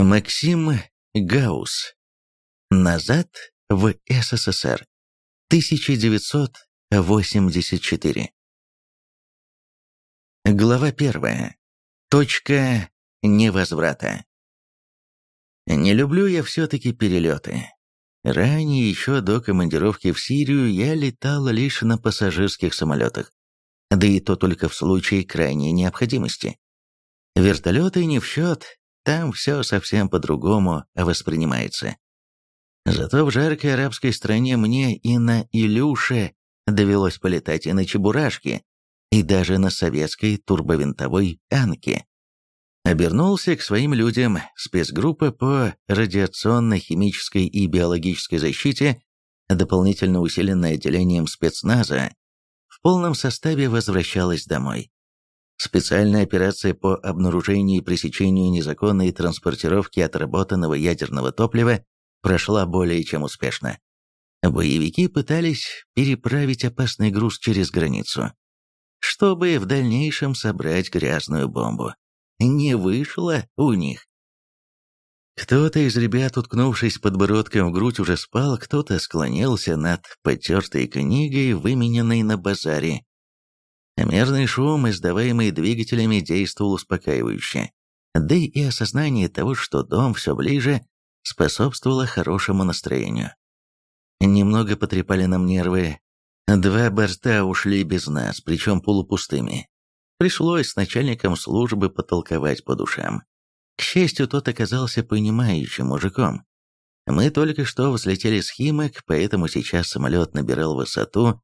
Максим Гаус. Назад в СССР. 1984. Глава первая. Точка невозврата. Не люблю я все-таки перелеты. Ранее, еще до командировки в Сирию, я летал лишь на пассажирских самолетах. Да и то только в случае крайней необходимости. Вертолеты не в счет, там все совсем по-другому воспринимается. Зато в жаркой арабской стране мне и на Илюше довелось полетать и на Чебурашке, и даже на советской турбовинтовой Анке. Обернулся к своим людям спецгруппа по радиационной, химической и биологической защите, дополнительно усиленная отделением спецназа, в полном составе возвращалась домой. Специальная операция по обнаружению и пресечению незаконной транспортировки отработанного ядерного топлива прошла более чем успешно. Боевики пытались переправить опасный груз через границу, чтобы в дальнейшем собрать грязную бомбу. Не вышло у них. Кто-то из ребят, уткнувшись подбородком в грудь, уже спал, кто-то склонился над потертой книгой, вымененной на базаре, Мерный шум, издаваемый двигателями, действовал успокаивающе. Да и осознание того, что дом все ближе, способствовало хорошему настроению. Немного потрепали нам нервы. Два борта ушли без нас, причем полупустыми. Пришлось с начальником службы потолковать по душам. К счастью, тот оказался понимающим мужиком. Мы только что взлетели с Химок, поэтому сейчас самолет набирал высоту,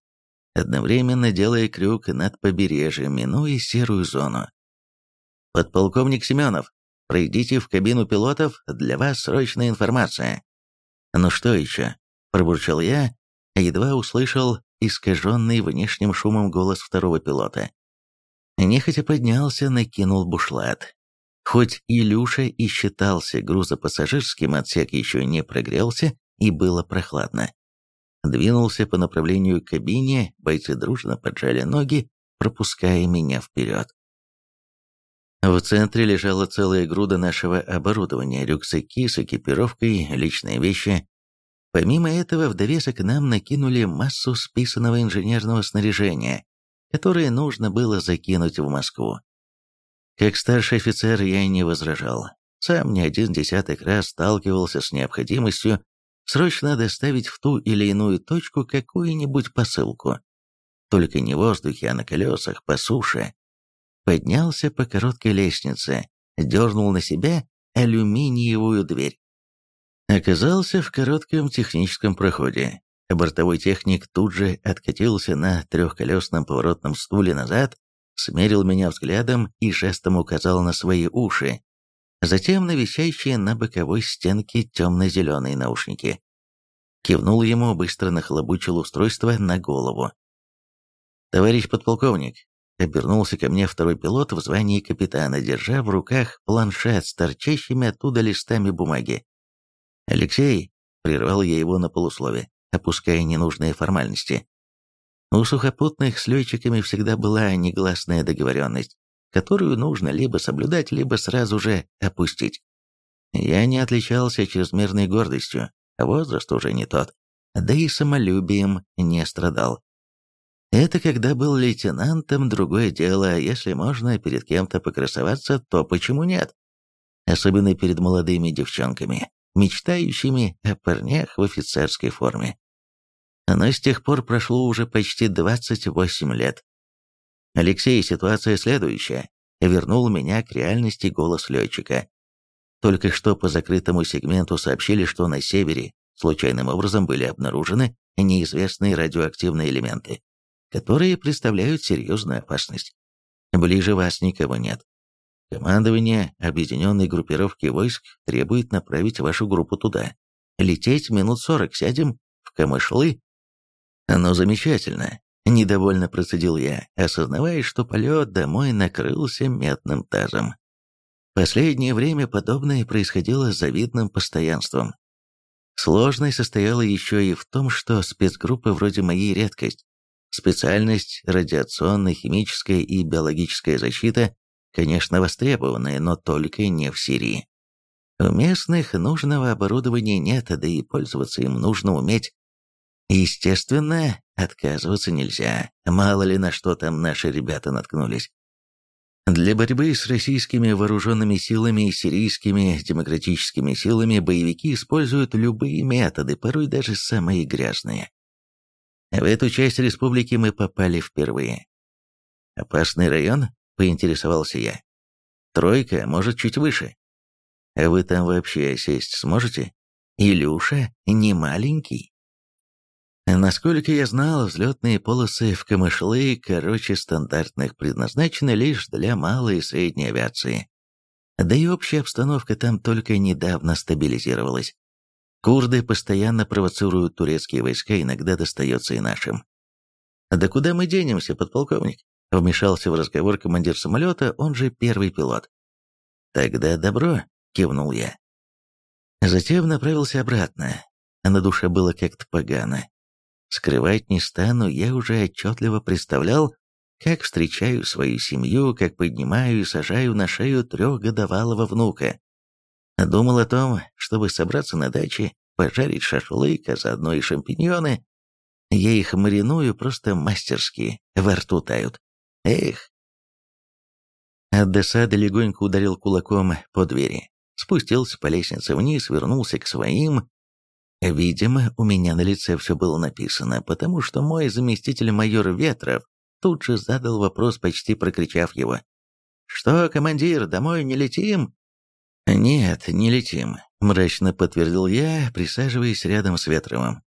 одновременно делая крюк над побережьем, минуя серую зону. «Подполковник Семенов, пройдите в кабину пилотов, для вас срочная информация». «Ну что еще?» – пробурчал я, едва услышал искаженный внешним шумом голос второго пилота. Нехотя поднялся, накинул бушлат. Хоть Илюша и считался грузопассажирским, отсек еще не прогрелся и было прохладно. Двинулся по направлению к кабине, бойцы дружно поджали ноги, пропуская меня вперед. В центре лежала целая груда нашего оборудования, рюкзаки с экипировкой, личные вещи. Помимо этого, в довесок нам накинули массу списанного инженерного снаряжения, которое нужно было закинуть в Москву. Как старший офицер я не возражал. Сам не один десяток раз сталкивался с необходимостью срочно доставить в ту или иную точку какую-нибудь посылку. Только не в воздухе, а на колесах, по суше. Поднялся по короткой лестнице, дернул на себя алюминиевую дверь. Оказался в коротком техническом проходе. Бортовой техник тут же откатился на трехколесном поворотном стуле назад, смерил меня взглядом и жестом указал на свои уши, затем на висящие на боковой стенке темно-зеленые наушники. Кивнул ему, быстро нахлобучил устройство на голову. «Товарищ подполковник», — обернулся ко мне второй пилот в звании капитана, держа в руках планшет с торчащими оттуда листами бумаги. «Алексей», — прервал я его на полуслове, опуская ненужные формальности. У сухопутных с летчиками всегда была негласная договоренность которую нужно либо соблюдать, либо сразу же опустить. Я не отличался чрезмерной гордостью, возраст уже не тот, да и самолюбием не страдал. Это когда был лейтенантом, другое дело, если можно перед кем-то покрасоваться, то почему нет? Особенно перед молодыми девчонками, мечтающими о парнях в офицерской форме. Но с тех пор прошло уже почти 28 лет. «Алексей, ситуация следующая», — вернул меня к реальности голос летчика. Только что по закрытому сегменту сообщили, что на севере случайным образом были обнаружены неизвестные радиоактивные элементы, которые представляют серьезную опасность. Ближе вас никого нет. Командование объединенной группировки войск требует направить вашу группу туда. Лететь минут сорок, сядем в камышлы. Ну, замечательно. Недовольно процедил я, осознавая, что полет домой накрылся метным тазом. Последнее время подобное происходило с завидным постоянством. Сложность состояла еще и в том, что спецгруппы вроде моей редкость. Специальность радиационная, химическая и биологическая защита, конечно, востребованная, но только не в Сирии. У местных нужного оборудования нет, да и пользоваться им нужно уметь. Естественно, отказываться нельзя, мало ли на что там наши ребята наткнулись. Для борьбы с российскими вооруженными силами и сирийскими демократическими силами боевики используют любые методы, порой даже самые грязные. В эту часть республики мы попали впервые. «Опасный район?» – поинтересовался я. «Тройка, может, чуть выше. А вы там вообще сесть сможете? Илюша не маленький». Насколько я знал, взлетные полосы в Камышлы, короче, стандартных предназначены лишь для малой и средней авиации. Да и общая обстановка там только недавно стабилизировалась. Курды постоянно провоцируют турецкие войска, иногда достается и нашим. «Да куда мы денемся, подполковник?» Вмешался в разговор командир самолета, он же первый пилот. «Тогда добро», — кивнул я. Затем направился обратно. На душе было как-то погано. Скрывать не стану, я уже отчетливо представлял, как встречаю свою семью, как поднимаю и сажаю на шею трехгодовалого внука. Думал о том, чтобы собраться на даче, пожарить шашлык, а заодно и шампиньоны. Я их мариную просто мастерски, во рту тают. Эх! От досады легонько ударил кулаком по двери. Спустился по лестнице вниз, вернулся к своим. Видимо, у меня на лице все было написано, потому что мой заместитель майор Ветров тут же задал вопрос, почти прокричав его. «Что, командир, домой не летим?» «Нет, не летим», — мрачно подтвердил я, присаживаясь рядом с Ветровым.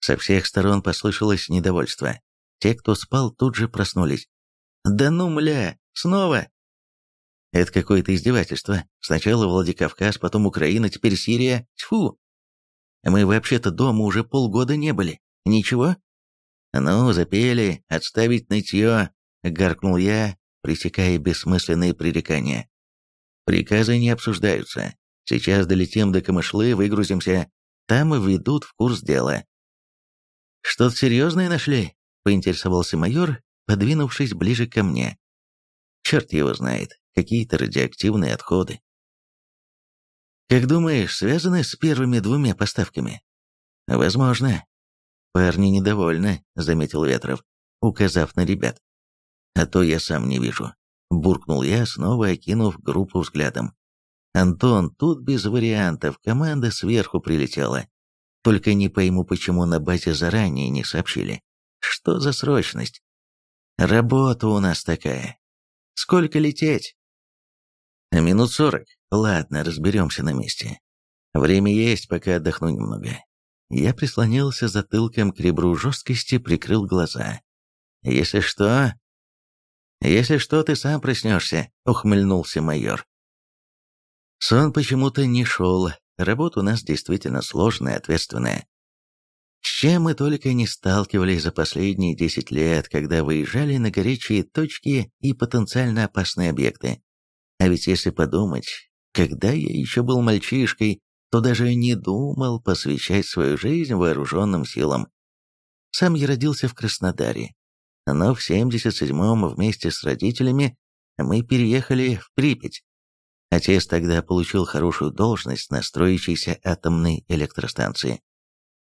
Со всех сторон послышалось недовольство. Те, кто спал, тут же проснулись. «Да ну, мля, снова?» «Это какое-то издевательство. Сначала Владикавказ, потом Украина, теперь Сирия. Тьфу! Мы вообще-то дома уже полгода не были. Ничего?» «Ну, запели, отставить нытье», — гаркнул я, пресекая бессмысленные пререкания. Приказы не обсуждаются. Сейчас долетим до Камышлы, выгрузимся. Там и ведут в курс дела. «Что-то серьезное нашли?» — поинтересовался майор, подвинувшись ближе ко мне. «Черт его знает, какие-то радиоактивные отходы». «Как думаешь, связаны с первыми двумя поставками?» «Возможно». «Парни недовольны», — заметил Ветров, указав на ребят. «А то я сам не вижу. Буркнул я, снова окинув группу взглядом. «Антон, тут без вариантов, команда сверху прилетела. Только не пойму, почему на базе заранее не сообщили. Что за срочность? Работа у нас такая. Сколько лететь?» «Минут сорок. Ладно, разберемся на месте. Время есть, пока отдохну немного». Я прислонился затылком к ребру жесткости, прикрыл глаза. «Если что, «Если что, ты сам проснешься», — ухмыльнулся майор. Сон почему-то не шел, работа у нас действительно сложная, ответственная. С чем мы только не сталкивались за последние 10 лет, когда выезжали на горячие точки и потенциально опасные объекты. А ведь если подумать, когда я еще был мальчишкой, то даже не думал посвящать свою жизнь вооруженным силам. Сам я родился в Краснодаре, но в 77-м вместе с родителями мы переехали в Припять. Отец тогда получил хорошую должность на строящейся атомной электростанции.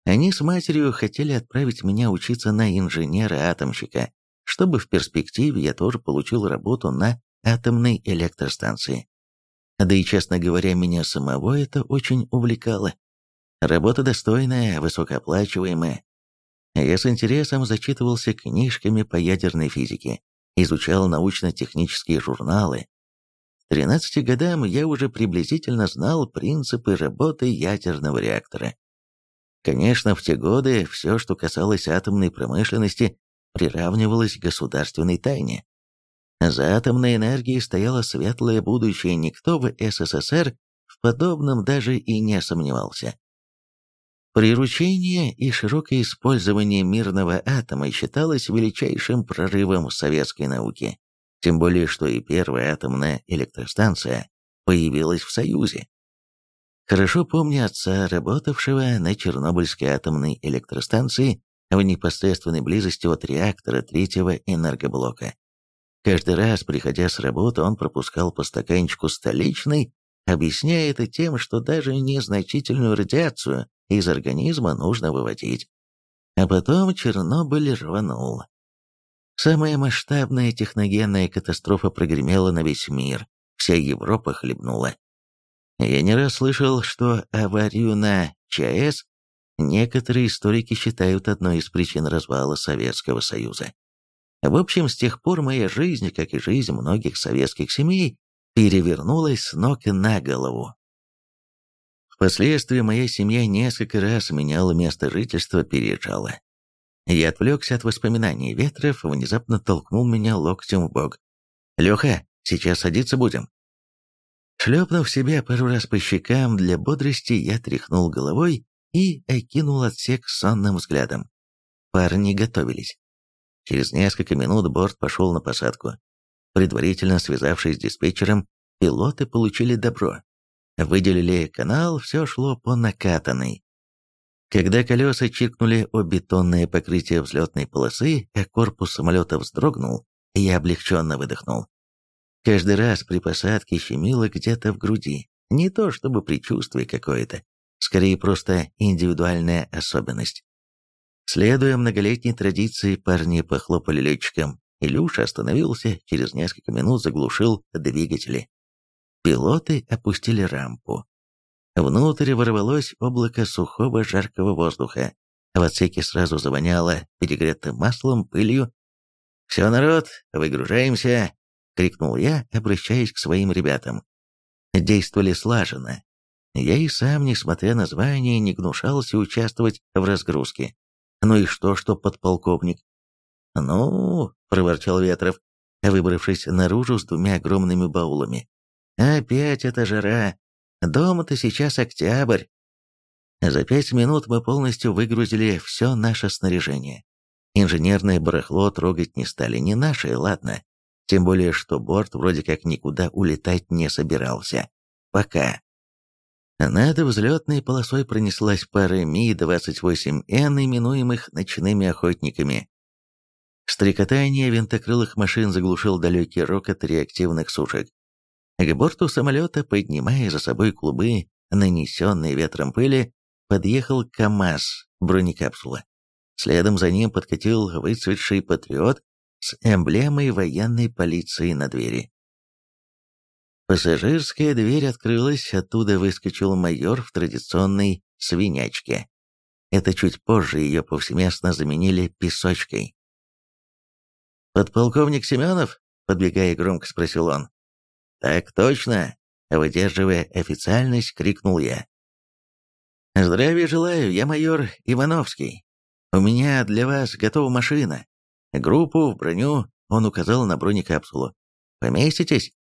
Они с матерью хотели отправить меня учиться на инженера-атомщика, чтобы в перспективе я тоже получил работу на атомной электростанции. Да и, честно говоря, меня самого это очень увлекало. Работа достойная, высокооплачиваемая, я с интересом зачитывался книжками по ядерной физике, изучал научно-технические журналы. К 13 годам я уже приблизительно знал принципы работы ядерного реактора. Конечно, в те годы все, что касалось атомной промышленности, приравнивалось к государственной тайне. За атомной энергией стояло светлое будущее, никто в СССР в подобном даже и не сомневался. Приручение и широкое использование мирного атома считалось величайшим прорывом советской науки, тем более что и первая атомная электростанция появилась в Союзе. Хорошо помню отца, работавшего на Чернобыльской атомной электростанции в непосредственной близости от реактора третьего энергоблока. Каждый раз, приходя с работы, он пропускал по стаканчику столичной объясняя это тем, что даже незначительную радиацию из организма нужно выводить. А потом Чернобыль рванул. Самая масштабная техногенная катастрофа прогремела на весь мир, вся Европа хлебнула. Я не раз слышал, что аварию на ЧАЭС некоторые историки считают одной из причин развала Советского Союза. В общем, с тех пор моя жизнь, как и жизнь многих советских семей, перевернулась с ног на голову. Впоследствии моя семья несколько раз меняла место жительства, переезжала. Я отвлекся от воспоминаний. Ветров внезапно толкнул меня локтем в бок. «Леха, сейчас садиться будем». Шлепнув себя пару раз по щекам для бодрости, я тряхнул головой и окинул отсек сонным взглядом. Парни готовились. Через несколько минут борт пошел на посадку. Предварительно связавшись с диспетчером, пилоты получили добро. Выделили канал, все шло по накатанной. Когда колеса чиркнули о бетонное покрытие взлетной полосы, а корпус самолета вздрогнул, я облегченно выдохнул. Каждый раз при посадке щемило где-то в груди. Не то чтобы предчувствие какое-то, скорее просто индивидуальная особенность. Следуя многолетней традиции, парни похлопали летчикам. Илюша остановился, через несколько минут заглушил двигатели. Пилоты опустили рампу. Внутрь ворвалось облако сухого жаркого воздуха. В отсеке сразу завоняло перегретым маслом, пылью. «Все, народ, выгружаемся!» — крикнул я, обращаясь к своим ребятам. Действовали слаженно. Я и сам, несмотря на звание, не гнушался участвовать в разгрузке. Ну и что, что подполковник? «Ну», — проворчал Ветров, выбравшись наружу с двумя огромными баулами. «Опять эта жара. Дома-то сейчас октябрь». За пять минут мы полностью выгрузили все наше снаряжение. Инженерное барахло трогать не стали, не наше, ладно. Тем более, что борт вроде как никуда улетать не собирался. Пока. Над взлетной полосой пронеслась пара Ми-28Н, именуемых ночными охотниками. Стрекотание винтокрылых машин заглушил далекий рокот реактивных сушек. К борту самолета, поднимая за собой клубы, нанесенные ветром пыли, подъехал КАМАЗ бронекапсула. Следом за ним подкатил выцветший патриот с эмблемой военной полиции на двери. Пассажирская дверь открылась, оттуда выскочил майор в традиционной свинячке. Это чуть позже ее повсеместно заменили песочкой. «Подполковник Семенов?» — подбегая громко спросил он. «Так точно!» — выдерживая официальность, крикнул я. «Здравия желаю, я майор Ивановский. У меня для вас готова машина. Группу в броню он указал на бронекапсулу. Поместитесь?»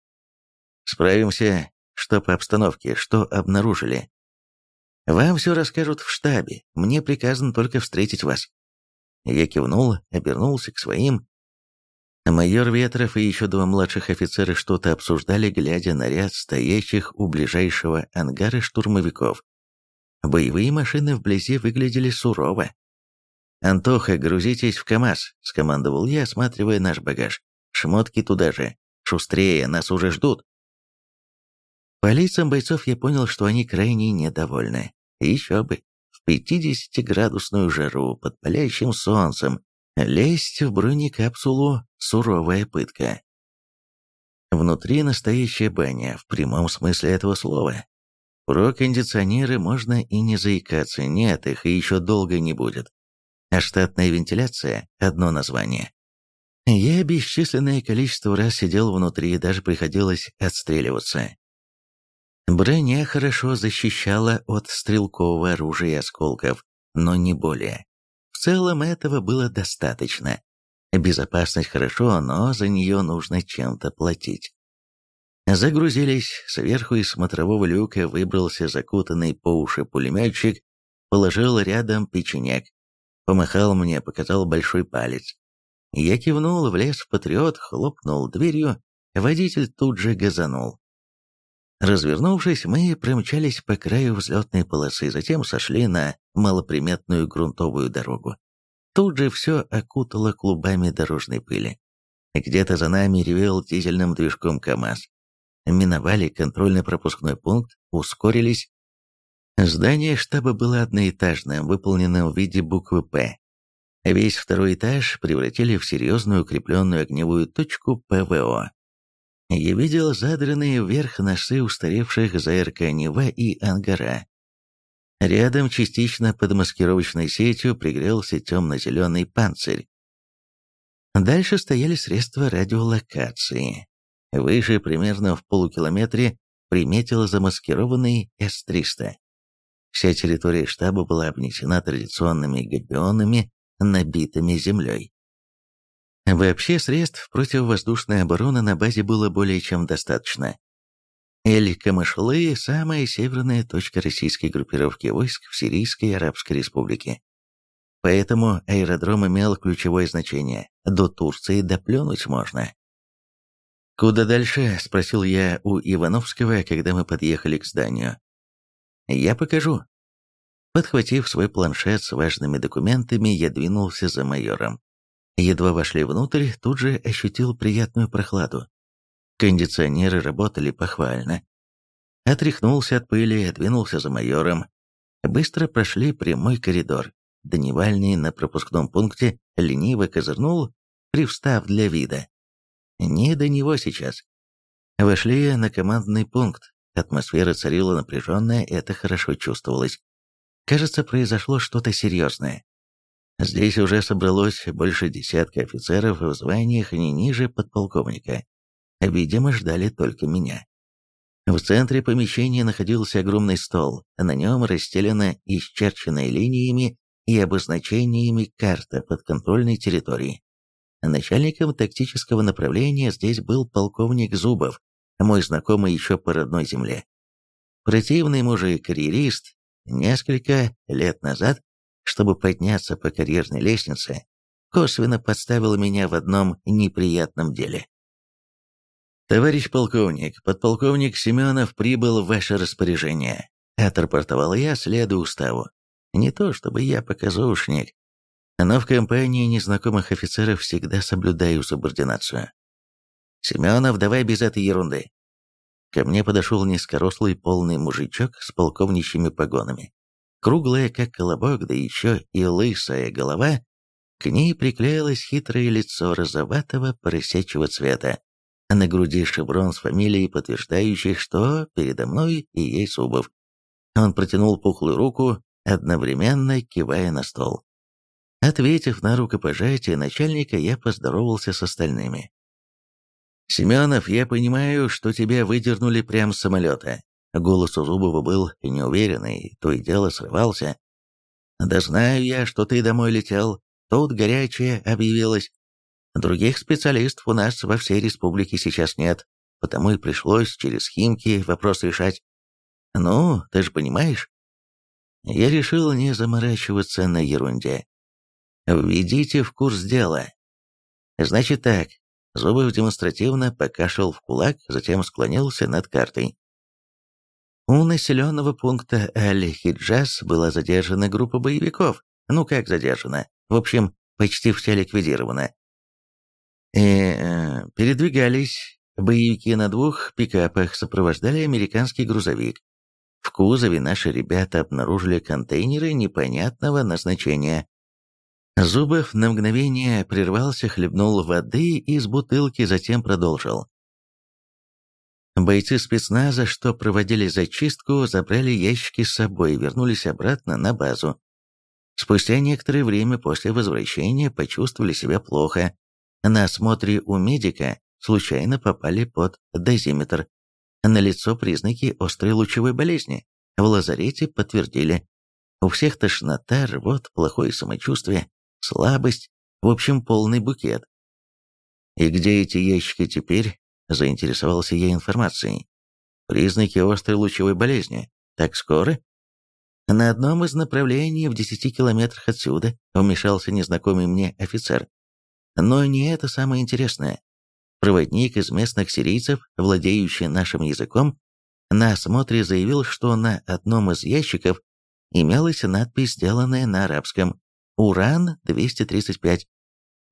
Справимся, что по обстановке, что обнаружили. Вам все расскажут в штабе, мне приказано только встретить вас. Я кивнул, обернулся к своим. Майор Ветров и еще два младших офицера что-то обсуждали, глядя на ряд стоящих у ближайшего ангара штурмовиков. Боевые машины вблизи выглядели сурово. «Антоха, грузитесь в КАМАЗ», — скомандовал я, осматривая наш багаж. «Шмотки туда же. Шустрее, нас уже ждут». По лицам бойцов я понял, что они крайне недовольны. Еще бы, в 50-градусную жару под палящим солнцем лезть в бронекапсулу – суровая пытка. Внутри настоящая баня, в прямом смысле этого слова. Про кондиционеры можно и не заикаться, нет, их и еще долго не будет. А штатная вентиляция – одно название. Я бесчисленное количество раз сидел внутри, и даже приходилось отстреливаться. Броня хорошо защищала от стрелкового оружия и осколков, но не более. В целом этого было достаточно. Безопасность хорошо, но за нее нужно чем-то платить. Загрузились, сверху из смотрового люка выбрался закутанный по уши пулеметчик, положил рядом печенек, помахал мне, показал большой палец. Я кивнул, влез в патриот, хлопнул дверью, водитель тут же газанул. Развернувшись, мы промчались по краю взлетной полосы, затем сошли на малоприметную грунтовую дорогу. Тут же все окутало клубами дорожной пыли. Где-то за нами ревел дизельным движком КАМАЗ. миновали контрольно-пропускной пункт, ускорились. Здание штаба было одноэтажным, выполненным в виде буквы «П». Весь второй этаж превратили в серьезную укрепленную огневую точку ПВО. Я видел задранные вверх носы устаревших ЗРК «Нева» и «Ангара». Рядом частично под маскировочной сетью пригрелся темно-зеленый панцирь. Дальше стояли средства радиолокации. Выше, примерно в полукилометре, приметил замаскированный С-300. Вся территория штаба была обнесена традиционными габионами, набитыми землей. Вообще средств противовоздушной обороны на базе было более чем достаточно. Эль-Камышлы – самая северная точка российской группировки войск в Сирийской Арабской Республике. Поэтому аэродром имел ключевое значение. До Турции доплюнуть можно. «Куда дальше?» – спросил я у Ивановского, когда мы подъехали к зданию. «Я покажу». Подхватив свой планшет с важными документами, я двинулся за майором. Едва вошли внутрь, тут же ощутил приятную прохладу. Кондиционеры работали похвально. Отряхнулся от пыли, двинулся за майором. Быстро прошли прямой коридор. Дневальный на пропускном пункте лениво козырнул, привстав для вида. Не до него сейчас. Вошли на командный пункт. Атмосфера царила напряженная, это хорошо чувствовалось. Кажется, произошло что-то серьезное. Здесь уже собралось больше десятка офицеров в званиях не ниже подполковника. Видимо, ждали только меня. В центре помещения находился огромный стол, на нем расстелена исчерченная линиями и обозначениями карта подконтрольной территории. Начальником тактического направления здесь был полковник Зубов, мой знакомый еще по родной земле. Противный мужик-карьерист, несколько лет назад чтобы подняться по карьерной лестнице, косвенно подставил меня в одном неприятном деле. «Товарищ полковник, подполковник Семенов прибыл в ваше распоряжение», отрапортовал я, следуя уставу. Не то чтобы я показушник, но в компании незнакомых офицеров всегда соблюдаю субординацию. «Семенов, давай без этой ерунды». Ко мне подошел низкорослый полный мужичок с полковничьими погонами. Круглая, как колобок, да еще и лысая голова, к ней приклеилось хитрое лицо розоватого поросячьего цвета, на груди шеврон с фамилией, подтверждающий, что передо мной и есть Зубов. Он протянул пухлую руку, одновременно кивая на стол. Ответив на рукопожатие начальника, я поздоровался с остальными. «Семенов, я понимаю, что тебя выдернули прямо с самолета. Голос у Зубова был неуверенный, то и дело срывался. «Да знаю я, что ты домой летел. Тут горячее объявилось. Других специалистов у нас во всей республике сейчас нет, потому и пришлось через Химки вопрос решать. Ну, ты же понимаешь?» Я решил не заморачиваться на ерунде. «Введите в курс дела». «Значит так». Зубов демонстративно покашлял в кулак, затем склонился над картой. У населенного пункта Аль-Хиджаз была задержана группа боевиков. Ну как задержана? В общем, почти вся ликвидирована. И э, передвигались боевики на двух пикапах, сопровождали американский грузовик. В кузове наши ребята обнаружили контейнеры непонятного назначения. Зубов на мгновение прервался, хлебнул воды из бутылки, затем продолжил. Бойцы спецназа, что проводили зачистку, забрали ящики с собой и вернулись обратно на базу. Спустя некоторое время после возвращения почувствовали себя плохо. На осмотре у медика случайно попали под дозиметр. На лицо признаки острой лучевой болезни. В лазарете подтвердили. У всех тошнота, рвот, плохое самочувствие, слабость, в общем, полный букет. И где эти ящики теперь, Заинтересовался я информацией. Признаки острой лучевой болезни. Так скоро? На одном из направлений в десяти километрах отсюда вмешался незнакомый мне офицер. Но не это самое интересное. Проводник из местных сирийцев, владеющий нашим языком, на осмотре заявил, что на одном из ящиков имелась надпись, сделанная на арабском «Уран-235»,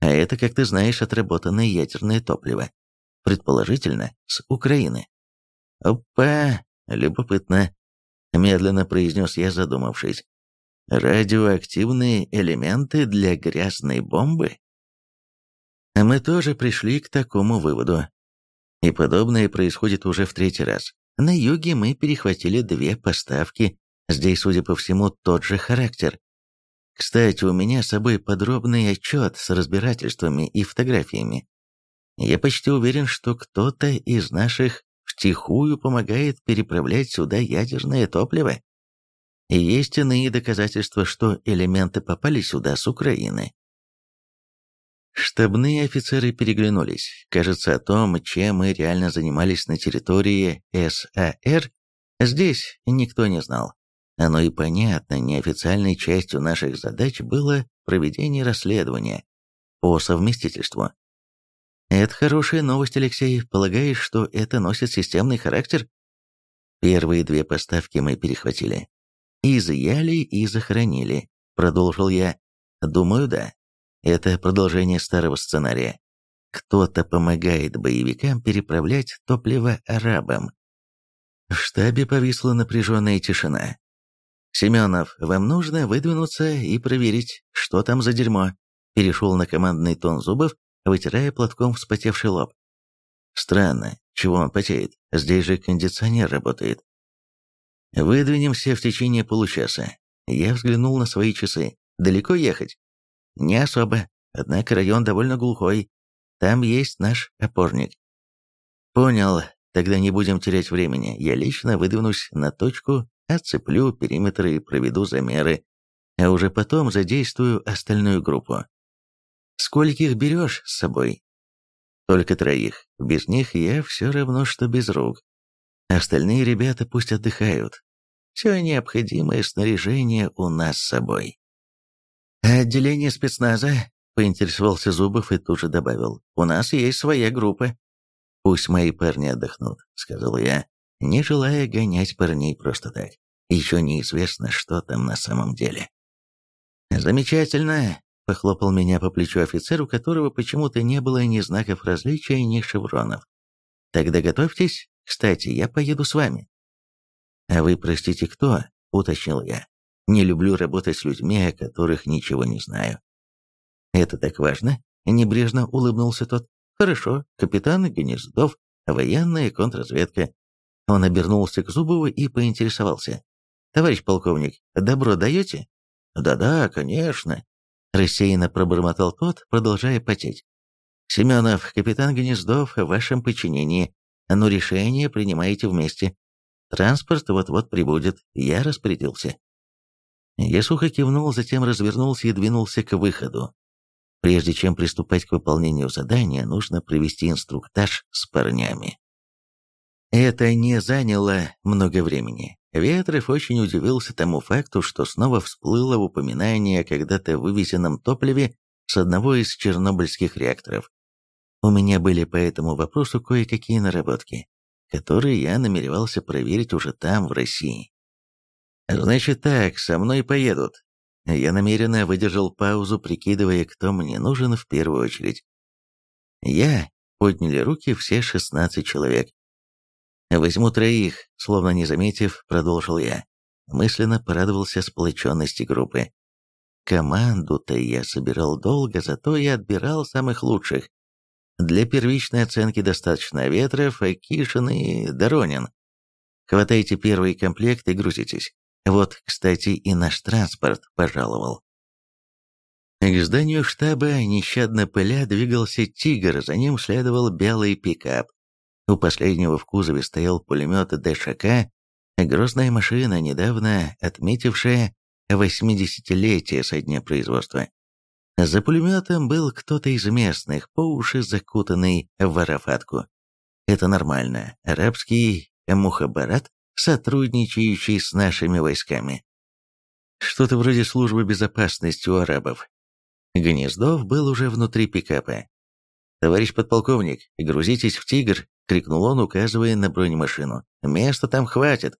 а это, как ты знаешь, отработанное ядерное топливо предположительно, с Украины. «Опа! Любопытно!» — медленно произнес я, задумавшись. «Радиоактивные элементы для грязной бомбы?» Мы тоже пришли к такому выводу. И подобное происходит уже в третий раз. На юге мы перехватили две поставки, здесь, судя по всему, тот же характер. Кстати, у меня с собой подробный отчет с разбирательствами и фотографиями. Я почти уверен, что кто-то из наших втихую помогает переправлять сюда ядерное топливо. И есть иные доказательства, что элементы попали сюда с Украины. Штабные офицеры переглянулись. Кажется, о том, чем мы реально занимались на территории САР, здесь никто не знал. Оно и понятно, неофициальной частью наших задач было проведение расследования по совместительству. Это хорошая новость, Алексей. Полагаешь, что это носит системный характер? Первые две поставки мы перехватили. Изъяли и захоронили, продолжил я. Думаю, да. Это продолжение старого сценария. Кто-то помогает боевикам переправлять топливо арабам. В штабе повисла напряженная тишина. «Семенов, вам нужно выдвинуться и проверить, что там за дерьмо», перешел на командный тон Зубов, вытирая платком вспотевший лоб. «Странно, чего он потеет? Здесь же кондиционер работает». «Выдвинемся в течение получаса». Я взглянул на свои часы. «Далеко ехать?» Не особо, однако район довольно глухой. Там есть наш опорник. Понял, тогда не будем терять времени. Я лично выдвинусь на точку, отцеплю периметры и проведу замеры, а уже потом задействую остальную группу. Скольких берешь с собой? Только троих. Без них я все равно, что без рук. Остальные ребята пусть отдыхают. Все необходимое снаряжение у нас с собой. «А отделение спецназа?» — поинтересовался Зубов и тут же добавил. «У нас есть своя группа». «Пусть мои парни отдохнут», — сказал я, не желая гонять парней просто так. Еще неизвестно, что там на самом деле. «Замечательно», — похлопал меня по плечу офицер, у которого почему-то не было ни знаков различия, ни шевронов. «Тогда готовьтесь. Кстати, я поеду с вами». «А вы, простите, кто?» — уточнил я. Не люблю работать с людьми, о которых ничего не знаю. Это так важно? Небрежно улыбнулся тот. Хорошо, капитан Гнездов, военная контрразведка. Он обернулся к Зубову и поинтересовался. «Товарищ полковник, добро даете?» «Да-да, конечно», — рассеянно пробормотал тот, продолжая потеть. «Семенов, капитан Гнездов в вашем подчинении, но решение принимаете вместе. Транспорт вот-вот прибудет, я распорядился». Я сухо кивнул, затем развернулся и двинулся к выходу. Прежде чем приступать к выполнению задания, нужно провести инструктаж с парнями. Это не заняло много времени. Ветров очень удивился тому факту, что снова всплыло упоминание о когда-то вывезенном топливе с одного из чернобыльских реакторов. У меня были по этому вопросу кое-какие наработки, которые я намеревался проверить уже там, в России. «Значит так, со мной поедут». Я намеренно выдержал паузу, прикидывая, кто мне нужен в первую очередь. Я подняли руки все шестнадцать человек. «Возьму троих», словно не заметив, продолжил я. Мысленно порадовался сплоченности группы. Команду-то я собирал долго, зато я отбирал самых лучших. Для первичной оценки достаточно Ветров, Акишин и Доронин. Хватайте первый комплект и грузитесь. Вот, кстати, и наш транспорт пожаловал. К зданию штаба, нещадно пыля, двигался «Тигр», за ним следовал белый пикап. У последнего в кузове стоял пулемет ДШК, грозная машина, недавно отметившая 80-летие со дня производства. За пулеметом был кто-то из местных, по уши закутанный в варафатку. Это нормально. Арабский мухабарат сотрудничающий с нашими войсками. Что-то вроде службы безопасности у арабов. Гнездов был уже внутри пикапа. «Товарищ подполковник, грузитесь в «Тигр», — крикнул он, указывая на бронемашину. «Места там хватит».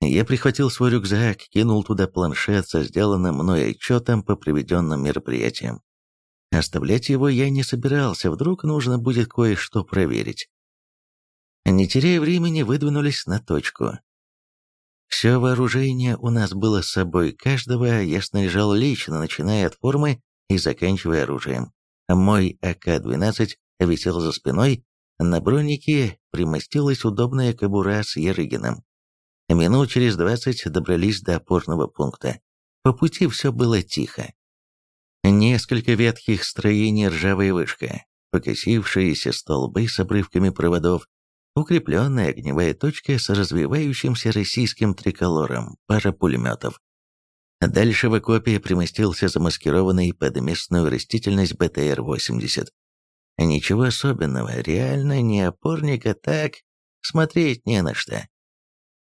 Я прихватил свой рюкзак, кинул туда планшет со сделанным мной отчетом по проведенным мероприятиям. Оставлять его я не собирался, вдруг нужно будет кое-что проверить. Не теряя времени, выдвинулись на точку. Все вооружение у нас было с собой, каждого я снаряжал лично, начиная от формы и заканчивая оружием. Мой АК-12 висел за спиной, на бронике примостилась удобная кобура с Ерыгиным. Минут через двадцать добрались до опорного пункта. По пути все было тихо. Несколько ветхих строений ржавая вышка, покосившиеся столбы с обрывками проводов, укрепленная огневая точка с развивающимся российским триколором, пара пулеметов. Дальше в окопе примостился замаскированный под местную растительность БТР-80. Ничего особенного, реально не опорника, так смотреть не на что.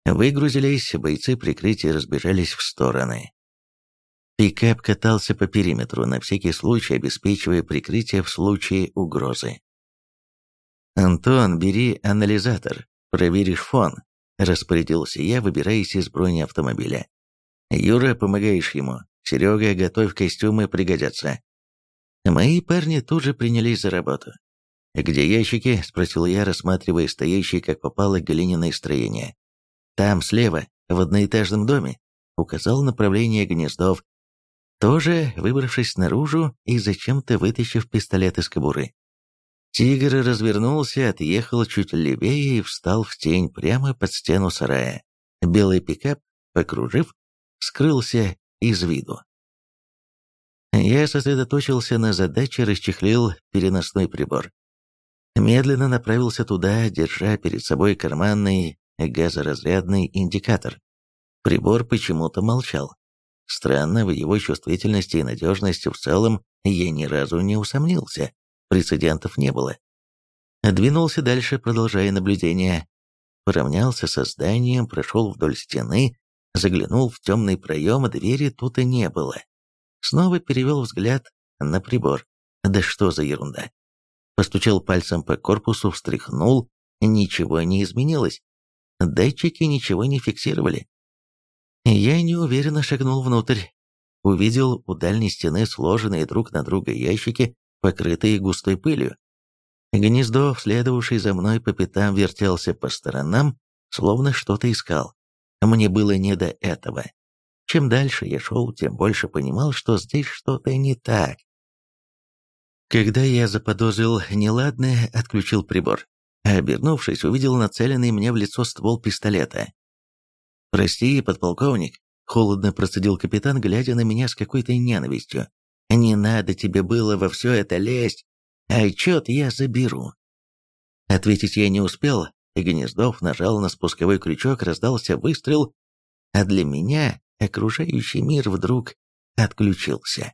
Выгрузились, бойцы прикрытия разбежались в стороны. Пикап катался по периметру, на всякий случай обеспечивая прикрытие в случае угрозы. «Антон, бери анализатор, проверишь фон», – распорядился я, выбираясь из бронеавтомобиля. «Юра, помогаешь ему. Серега, готовь костюмы, пригодятся». Мои парни тут же принялись за работу. «Где ящики?» – спросил я, рассматривая стоящие, как попало, глиняное строение. «Там, слева, в одноэтажном доме», – указал направление гнездов, тоже выбравшись наружу и зачем-то вытащив пистолет из кобуры. Тигр развернулся, отъехал чуть левее и встал в тень прямо под стену сарая. Белый пикап, покружив, скрылся из виду. Я сосредоточился на задаче, расчехлил переносной прибор. Медленно направился туда, держа перед собой карманный газоразрядный индикатор. Прибор почему-то молчал. Странно, в его чувствительности и надежности в целом я ни разу не усомнился прецедентов не было. Двинулся дальше, продолжая наблюдение. Поравнялся со зданием, прошел вдоль стены, заглянул в темный проем, двери тут и не было. Снова перевел взгляд на прибор. Да что за ерунда. Постучал пальцем по корпусу, встряхнул, ничего не изменилось. Датчики ничего не фиксировали. Я неуверенно шагнул внутрь. Увидел у дальней стены сложенные друг на друга ящики покрытые густой пылью. Гнездов, следовавший за мной по пятам, вертелся по сторонам, словно что-то искал. Мне было не до этого. Чем дальше я шел, тем больше понимал, что здесь что-то не так. Когда я заподозрил неладное, отключил прибор. Обернувшись, увидел нацеленный мне в лицо ствол пистолета. «Прости, подполковник», — холодно процедил капитан, глядя на меня с какой-то ненавистью. Не надо тебе было во все это лезть, отчет я заберу». Ответить я не успел, и Гнездов нажал на спусковой крючок, раздался выстрел, а для меня окружающий мир вдруг отключился.